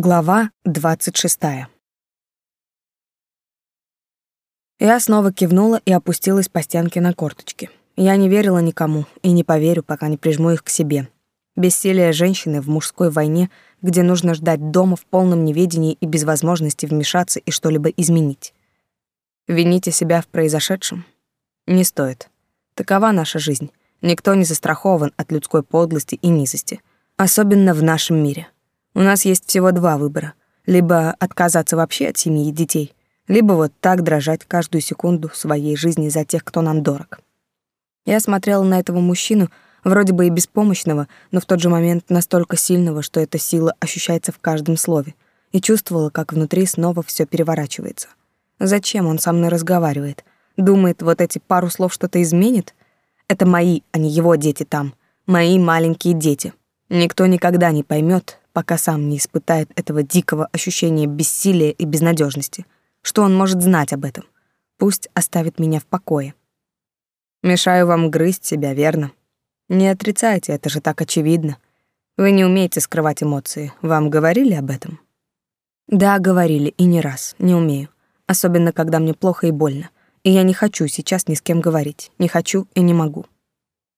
Глава 26. Я снова кивнула и опустилась по стенке на корточки. Я не верила никому и не поверю, пока не прижму их к себе. Бессилие женщины в мужской войне, где нужно ждать дома в полном неведении и без возможности вмешаться и что-либо изменить. Вините себя в произошедшем? Не стоит. Такова наша жизнь. Никто не застрахован от людской подлости и низости, особенно в нашем мире. У нас есть всего два выбора. Либо отказаться вообще от семьи и детей, либо вот так дрожать каждую секунду своей жизни за тех, кто нам дорог. Я смотрела на этого мужчину, вроде бы и беспомощного, но в тот же момент настолько сильного, что эта сила ощущается в каждом слове, и чувствовала, как внутри снова все переворачивается. Зачем он со мной разговаривает? Думает, вот эти пару слов что-то изменит? Это мои, а не его дети там. Мои маленькие дети. Никто никогда не поймет, пока сам не испытает этого дикого ощущения бессилия и безнадежности. Что он может знать об этом? Пусть оставит меня в покое. Мешаю вам грызть себя, верно? Не отрицайте, это же так очевидно. Вы не умеете скрывать эмоции. Вам говорили об этом? Да, говорили, и не раз. Не умею. Особенно, когда мне плохо и больно. И я не хочу сейчас ни с кем говорить. Не хочу и не могу.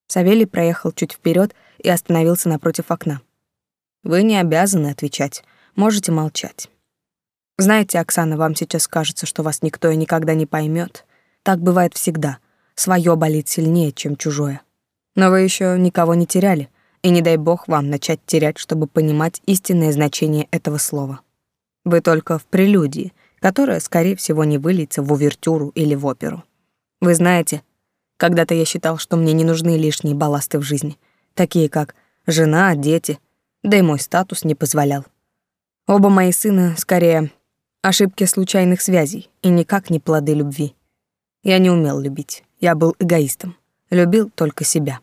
Савелий проехал чуть вперед и остановился напротив окна. Вы не обязаны отвечать, можете молчать. Знаете, Оксана, вам сейчас кажется, что вас никто и никогда не поймет. Так бывает всегда. Своё болит сильнее, чем чужое. Но вы еще никого не теряли, и не дай бог вам начать терять, чтобы понимать истинное значение этого слова. Вы только в прелюдии, которая, скорее всего, не выльется в увертюру или в оперу. Вы знаете, когда-то я считал, что мне не нужны лишние балласты в жизни, такие как жена, дети — да и мой статус не позволял. Оба мои сына, скорее, ошибки случайных связей и никак не плоды любви. Я не умел любить, я был эгоистом, любил только себя.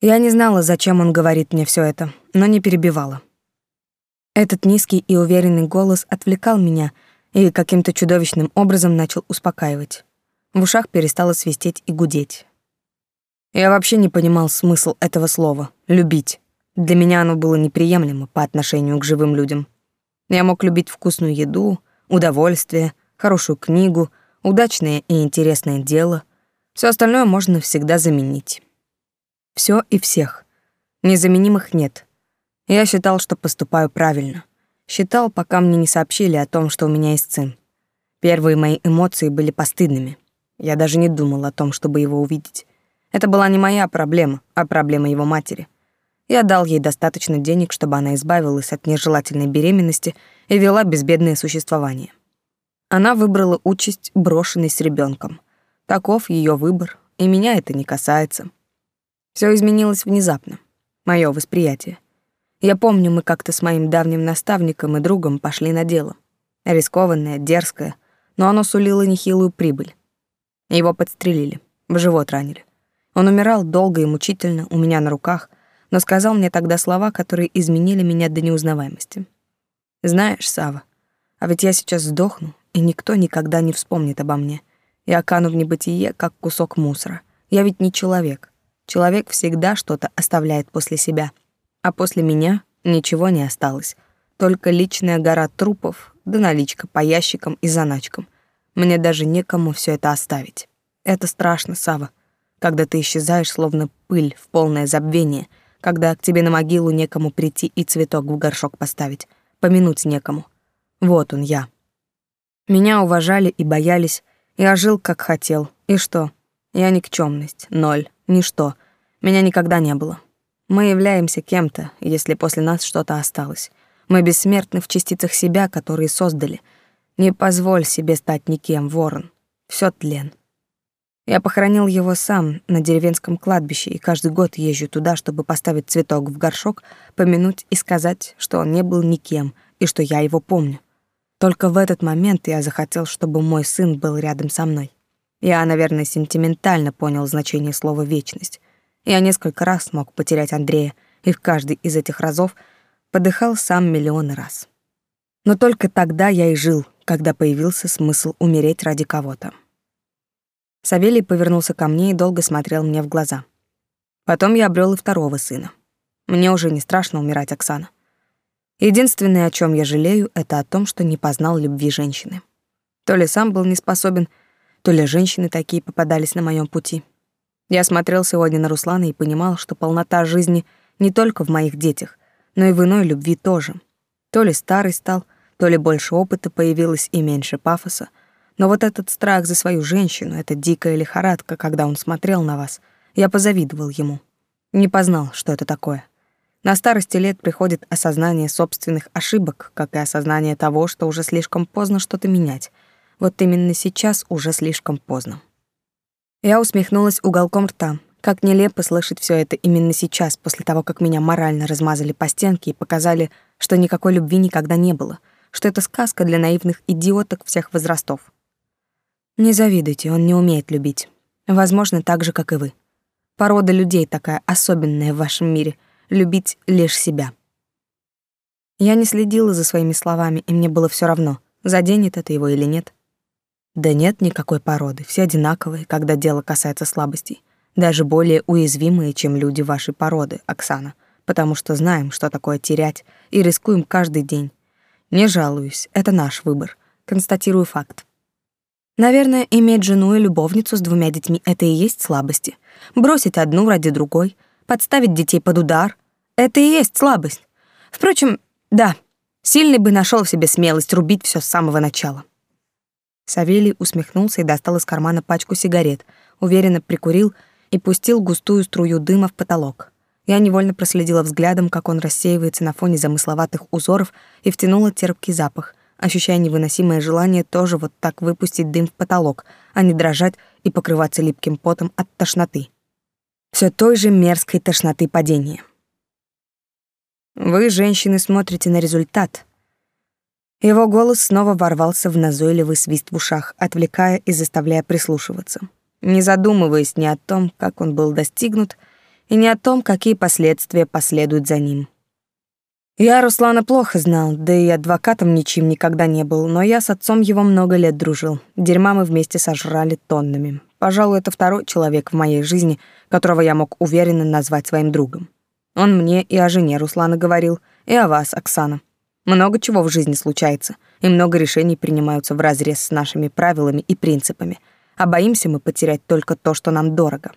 Я не знала, зачем он говорит мне все это, но не перебивала. Этот низкий и уверенный голос отвлекал меня и каким-то чудовищным образом начал успокаивать. В ушах перестало свистеть и гудеть. Я вообще не понимал смысл этого слова «любить». Для меня оно было неприемлемо по отношению к живым людям. Я мог любить вкусную еду, удовольствие, хорошую книгу, удачное и интересное дело. Все остальное можно всегда заменить. Все и всех. Незаменимых нет. Я считал, что поступаю правильно. Считал, пока мне не сообщили о том, что у меня есть сын. Первые мои эмоции были постыдными. Я даже не думал о том, чтобы его увидеть. Это была не моя проблема, а проблема его матери. Я дал ей достаточно денег, чтобы она избавилась от нежелательной беременности и вела безбедное существование. Она выбрала участь брошенной с ребенком. Таков ее выбор, и меня это не касается. Все изменилось внезапно. Мое восприятие. Я помню, мы как-то с моим давним наставником и другом пошли на дело. Рискованное, дерзкое, но оно сулило нехилую прибыль. Его подстрелили, в живот ранили. Он умирал долго и мучительно у меня на руках, но сказал мне тогда слова, которые изменили меня до неузнаваемости. Знаешь, Сава, а ведь я сейчас сдохну, и никто никогда не вспомнит обо мне. Я кану в небытие, как кусок мусора. Я ведь не человек. Человек всегда что-то оставляет после себя, а после меня ничего не осталось. Только личная гора трупов, да наличка по ящикам и заначкам. Мне даже некому все это оставить. Это страшно, Сава, когда ты исчезаешь, словно пыль в полное забвение — когда к тебе на могилу некому прийти и цветок в горшок поставить, помянуть некому. Вот он я. Меня уважали и боялись, я жил как хотел. И что? Я никчемность, ноль, ничто. Меня никогда не было. Мы являемся кем-то, если после нас что-то осталось. Мы бессмертны в частицах себя, которые создали. Не позволь себе стать никем, ворон. Всё тлен. Я похоронил его сам на деревенском кладбище и каждый год езжу туда, чтобы поставить цветок в горшок, помянуть и сказать, что он не был никем и что я его помню. Только в этот момент я захотел, чтобы мой сын был рядом со мной. Я, наверное, сентиментально понял значение слова «вечность». Я несколько раз смог потерять Андрея, и в каждый из этих разов подыхал сам миллионы раз. Но только тогда я и жил, когда появился смысл умереть ради кого-то. Савелий повернулся ко мне и долго смотрел мне в глаза. Потом я обрел и второго сына. Мне уже не страшно умирать, Оксана. Единственное, о чем я жалею, это о том, что не познал любви женщины. То ли сам был не способен, то ли женщины такие попадались на моем пути. Я смотрел сегодня на Руслана и понимал, что полнота жизни не только в моих детях, но и в иной любви тоже. То ли старый стал, то ли больше опыта появилось и меньше пафоса. Но вот этот страх за свою женщину, эта дикая лихорадка, когда он смотрел на вас, я позавидовал ему. Не познал, что это такое. На старости лет приходит осознание собственных ошибок, как и осознание того, что уже слишком поздно что-то менять. Вот именно сейчас уже слишком поздно. Я усмехнулась уголком рта. Как нелепо слышать все это именно сейчас, после того, как меня морально размазали по стенке и показали, что никакой любви никогда не было, что это сказка для наивных идиоток всех возрастов. Не завидуйте, он не умеет любить. Возможно, так же, как и вы. Порода людей такая особенная в вашем мире — любить лишь себя. Я не следила за своими словами, и мне было все равно, заденет это его или нет. Да нет никакой породы, все одинаковые, когда дело касается слабостей. Даже более уязвимые, чем люди вашей породы, Оксана, потому что знаем, что такое терять, и рискуем каждый день. Не жалуюсь, это наш выбор. Констатирую факт. Наверное, иметь жену и любовницу с двумя детьми — это и есть слабости. Бросить одну ради другой, подставить детей под удар — это и есть слабость. Впрочем, да, сильный бы нашел в себе смелость рубить все с самого начала. Савелий усмехнулся и достал из кармана пачку сигарет, уверенно прикурил и пустил густую струю дыма в потолок. Я невольно проследила взглядом, как он рассеивается на фоне замысловатых узоров и втянула терпкий запах, ощущая невыносимое желание тоже вот так выпустить дым в потолок, а не дрожать и покрываться липким потом от тошноты. Все той же мерзкой тошноты падения. Вы, женщины, смотрите на результат, его голос снова ворвался в назойливый свист в ушах, отвлекая и заставляя прислушиваться, не задумываясь ни о том, как он был достигнут, и ни о том, какие последствия последуют за ним. Я Руслана плохо знал, да и адвокатом ничем никогда не был, но я с отцом его много лет дружил. Дерьма мы вместе сожрали тоннами. Пожалуй, это второй человек в моей жизни, которого я мог уверенно назвать своим другом. Он мне и о жене Руслана говорил, и о вас, Оксана. Много чего в жизни случается, и много решений принимаются вразрез с нашими правилами и принципами, а боимся мы потерять только то, что нам дорого.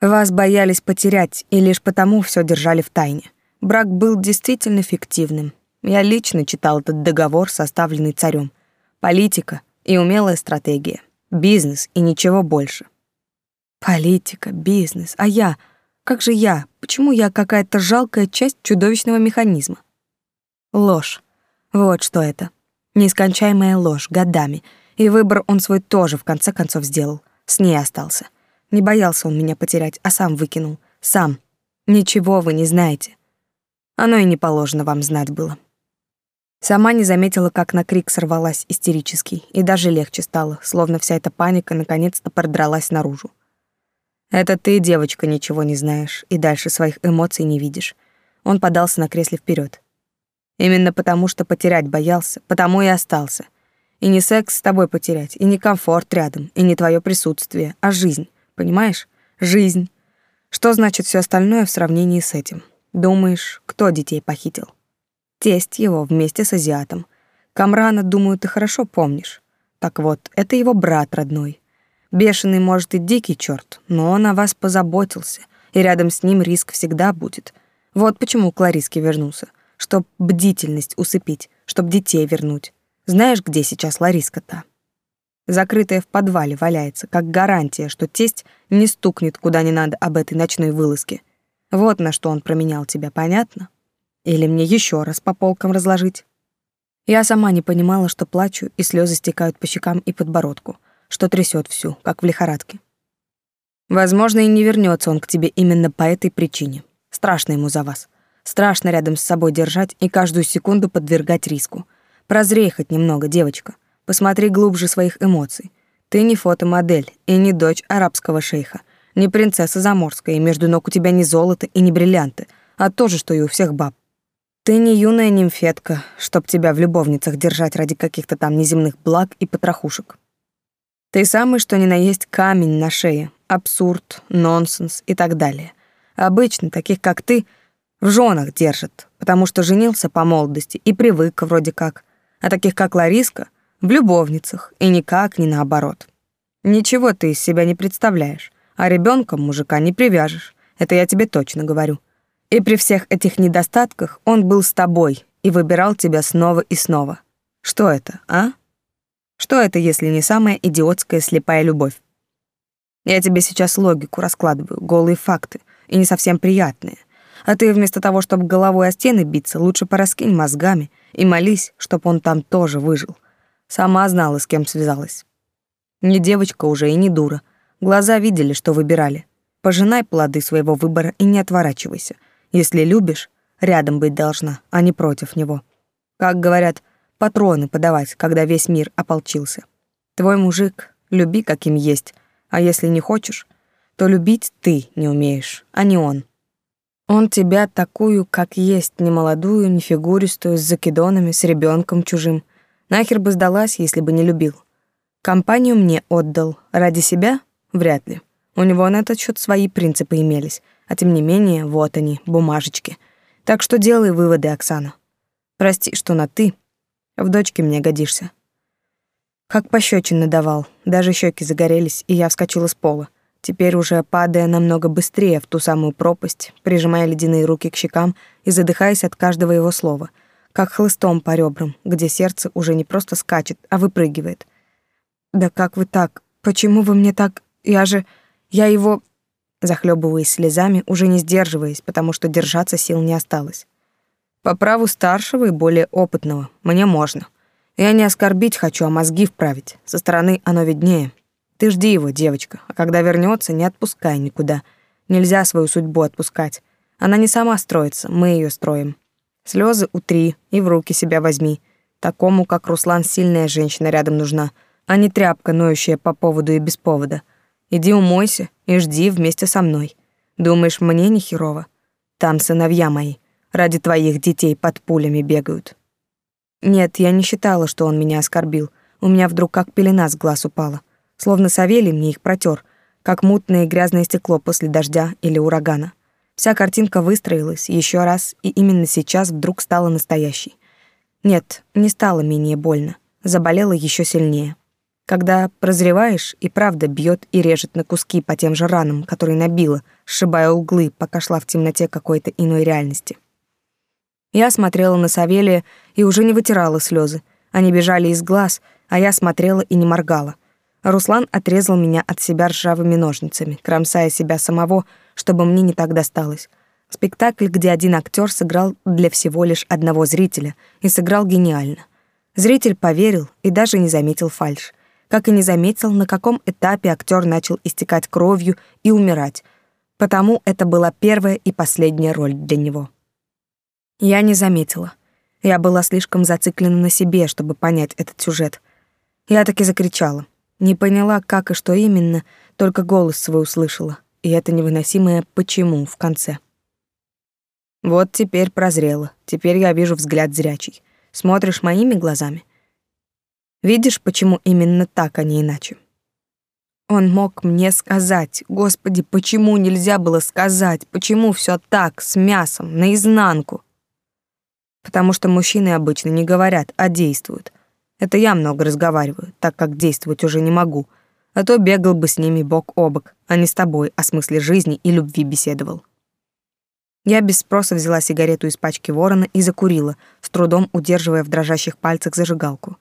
Вас боялись потерять, и лишь потому все держали в тайне. Брак был действительно фиктивным. Я лично читал этот договор, составленный царем. Политика и умелая стратегия. Бизнес и ничего больше. Политика, бизнес, а я... Как же я? Почему я какая-то жалкая часть чудовищного механизма? Ложь. Вот что это. Нескончаемая ложь, годами. И выбор он свой тоже в конце концов сделал. С ней остался. Не боялся он меня потерять, а сам выкинул. Сам. Ничего вы не знаете. Оно и не положено вам знать было. Сама не заметила, как на крик сорвалась истерический, и даже легче стало, словно вся эта паника наконец-то продралась наружу. Это ты, девочка, ничего не знаешь и дальше своих эмоций не видишь. Он подался на кресле вперед. Именно потому, что потерять боялся, потому и остался. И не секс с тобой потерять, и не комфорт рядом, и не твое присутствие, а жизнь, понимаешь? Жизнь. Что значит все остальное в сравнении с этим? Думаешь, кто детей похитил? Тесть его вместе с азиатом. Камрана, думаю, ты хорошо помнишь. Так вот, это его брат родной. Бешеный, может, и дикий черт, но он о вас позаботился, и рядом с ним риск всегда будет. Вот почему к Лариске вернулся — чтоб бдительность усыпить, чтоб детей вернуть. Знаешь, где сейчас Лариска-то? Закрытая в подвале валяется, как гарантия, что тесть не стукнет куда не надо об этой ночной вылазке. Вот на что он променял тебя, понятно? Или мне еще раз по полкам разложить? Я сама не понимала, что плачу, и слезы стекают по щекам и подбородку, что трясет всю, как в лихорадке. Возможно, и не вернется он к тебе именно по этой причине. Страшно ему за вас. Страшно рядом с собой держать и каждую секунду подвергать риску. Прозрей хоть немного, девочка. Посмотри глубже своих эмоций. Ты не фотомодель и не дочь арабского шейха, не принцесса заморская, и между ног у тебя не золото и не бриллианты, а то же, что и у всех баб. Ты не юная нимфетка, чтоб тебя в любовницах держать ради каких-то там неземных благ и потрохушек. Ты самый что ни на есть камень на шее, абсурд, нонсенс и так далее. Обычно таких, как ты, В женах держит, потому что женился по молодости и привык вроде как. А таких, как Лариска, в любовницах, и никак не наоборот. Ничего ты из себя не представляешь, а ребенком мужика не привяжешь. Это я тебе точно говорю. И при всех этих недостатках он был с тобой и выбирал тебя снова и снова. Что это, а? Что это, если не самая идиотская слепая любовь? Я тебе сейчас логику раскладываю, голые факты, и не совсем приятные. А ты вместо того, чтобы головой о стены биться, лучше пораскинь мозгами и молись, чтоб он там тоже выжил. Сама знала, с кем связалась. Не девочка уже и не дура. Глаза видели, что выбирали. Пожинай плоды своего выбора и не отворачивайся. Если любишь, рядом быть должна, а не против него. Как говорят, патроны подавать, когда весь мир ополчился. Твой мужик, люби каким есть, а если не хочешь, то любить ты не умеешь, а не он. Он тебя такую, как есть, не молодую, не фигуристую, с закидонами, с ребенком чужим. Нахер бы сдалась, если бы не любил. Компанию мне отдал. Ради себя? Вряд ли. У него на этот счет свои принципы имелись. А тем не менее, вот они, бумажечки. Так что делай выводы, Оксана. Прости, что на «ты», в дочке мне годишься. Как пощечин давал, даже щеки загорелись, и я вскочила с пола. Теперь уже падая намного быстрее в ту самую пропасть, прижимая ледяные руки к щекам и задыхаясь от каждого его слова, как хлыстом по ребрам, где сердце уже не просто скачет, а выпрыгивает. «Да как вы так? Почему вы мне так? Я же... Я его...» Захлебываясь слезами, уже не сдерживаясь, потому что держаться сил не осталось. По праву старшего и более опытного мне можно. Я не оскорбить хочу, а мозги вправить. Со стороны оно виднее. Ты жди его, девочка, а когда вернется, не отпускай никуда. Нельзя свою судьбу отпускать. Она не сама строится, мы ее строим. Слезы утри и в руки себя возьми. Такому, как Руслан, сильная женщина рядом нужна, а не тряпка, ноющая по поводу и без повода. Иди умойся и жди вместе со мной. Думаешь, мне не херово? Там сыновья мои ради твоих детей под пулями бегают. Нет, я не считала, что он меня оскорбил. У меня вдруг как пелена с глаз упала. Словно Савелий мне их протер, как мутное и грязное стекло после дождя или урагана. Вся картинка выстроилась еще раз, и именно сейчас вдруг стала настоящей. Нет, не стало менее больно. Заболела еще сильнее. Когда прозреваешь, и правда бьет и режет на куски по тем же ранам, которые набила, сшибая углы, пока шла в темноте какой-то иной реальности. Я смотрела на Савелия и уже не вытирала слезы. Они бежали из глаз, а я смотрела и не моргала. Руслан отрезал меня от себя ржавыми ножницами, кромсая себя самого, чтобы мне не так досталось. Спектакль, где один актер сыграл для всего лишь одного зрителя, и сыграл гениально. Зритель поверил и даже не заметил фальшь. Как и не заметил, на каком этапе актер начал истекать кровью и умирать. Потому это была первая и последняя роль для него. Я не заметила. Я была слишком зациклена на себе, чтобы понять этот сюжет. Я таки закричала. Не поняла, как и что именно, только голос свой услышала. И это невыносимое «почему» в конце. Вот теперь прозрела. Теперь я вижу взгляд зрячий. Смотришь моими глазами. Видишь, почему именно так, а не иначе. Он мог мне сказать. Господи, почему нельзя было сказать? Почему все так, с мясом, наизнанку? потому что мужчины обычно не говорят, а действуют. Это я много разговариваю, так как действовать уже не могу, а то бегал бы с ними бок о бок, а не с тобой о смысле жизни и любви беседовал. Я без спроса взяла сигарету из пачки ворона и закурила, с трудом удерживая в дрожащих пальцах зажигалку.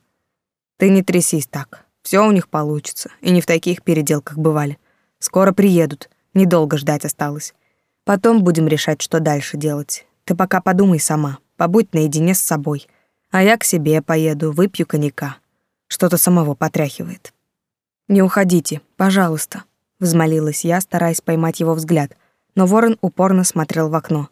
Ты не трясись так. Все у них получится, и не в таких переделках бывали. Скоро приедут, недолго ждать осталось. Потом будем решать, что дальше делать. Ты пока подумай сама, побудь наедине с собой. А я к себе поеду, выпью коньяка. Что-то самого потряхивает. Не уходите, пожалуйста, взмолилась я, стараясь поймать его взгляд, но Ворон упорно смотрел в окно.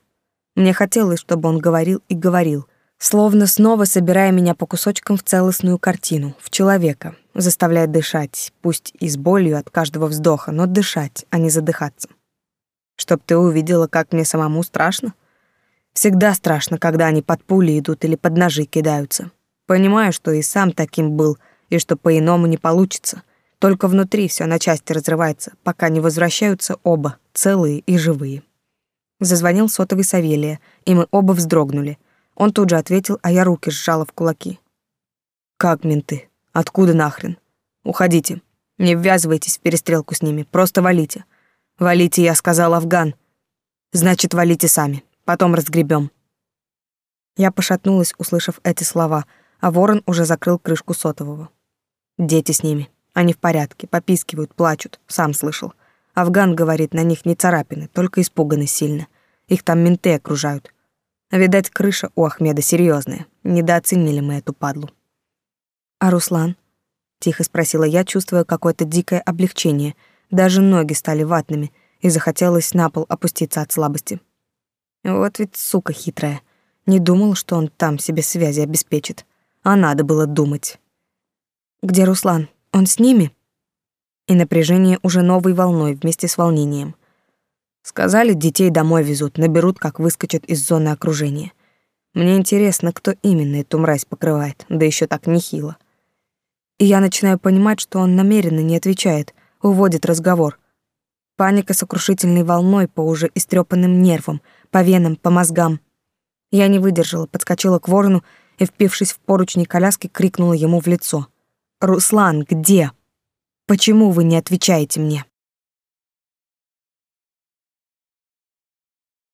Мне хотелось, чтобы он говорил и говорил, словно снова собирая меня по кусочкам в целостную картину, в человека, заставляя дышать, пусть и с болью от каждого вздоха, но дышать, а не задыхаться. Чтоб ты увидела, как мне самому страшно, Всегда страшно, когда они под пули идут или под ножи кидаются. Понимаю, что и сам таким был, и что по-иному не получится. Только внутри все на части разрывается, пока не возвращаются оба, целые и живые. Зазвонил сотовый Савелия, и мы оба вздрогнули. Он тут же ответил, а я руки сжала в кулаки. «Как менты? Откуда нахрен? Уходите. Не ввязывайтесь в перестрелку с ними, просто валите. Валите, я сказал, Афган. Значит, валите сами, потом разгребем. Я пошатнулась, услышав эти слова, а ворон уже закрыл крышку сотового. Дети с ними. Они в порядке, попискивают, плачут, сам слышал. Афган говорит, на них не царапины, только испуганы сильно. Их там менты окружают. Видать, крыша у Ахмеда серьезная. Недооценили мы эту падлу. А Руслан? Тихо спросила я, чувствуя какое-то дикое облегчение. Даже ноги стали ватными, и захотелось на пол опуститься от слабости. Вот ведь сука хитрая. Не думал, что он там себе связи обеспечит. А надо было думать. Где Руслан? Он с ними? и напряжение уже новой волной вместе с волнением. Сказали, детей домой везут, наберут, как выскочат из зоны окружения. Мне интересно, кто именно эту мразь покрывает, да еще так нехило. И я начинаю понимать, что он намеренно не отвечает, уводит разговор. Паника сокрушительной волной по уже истрепанным нервам, по венам, по мозгам. Я не выдержала, подскочила к ворону и, впившись в поручни коляски, крикнула ему в лицо. «Руслан, где?» Почему вы не отвечаете мне?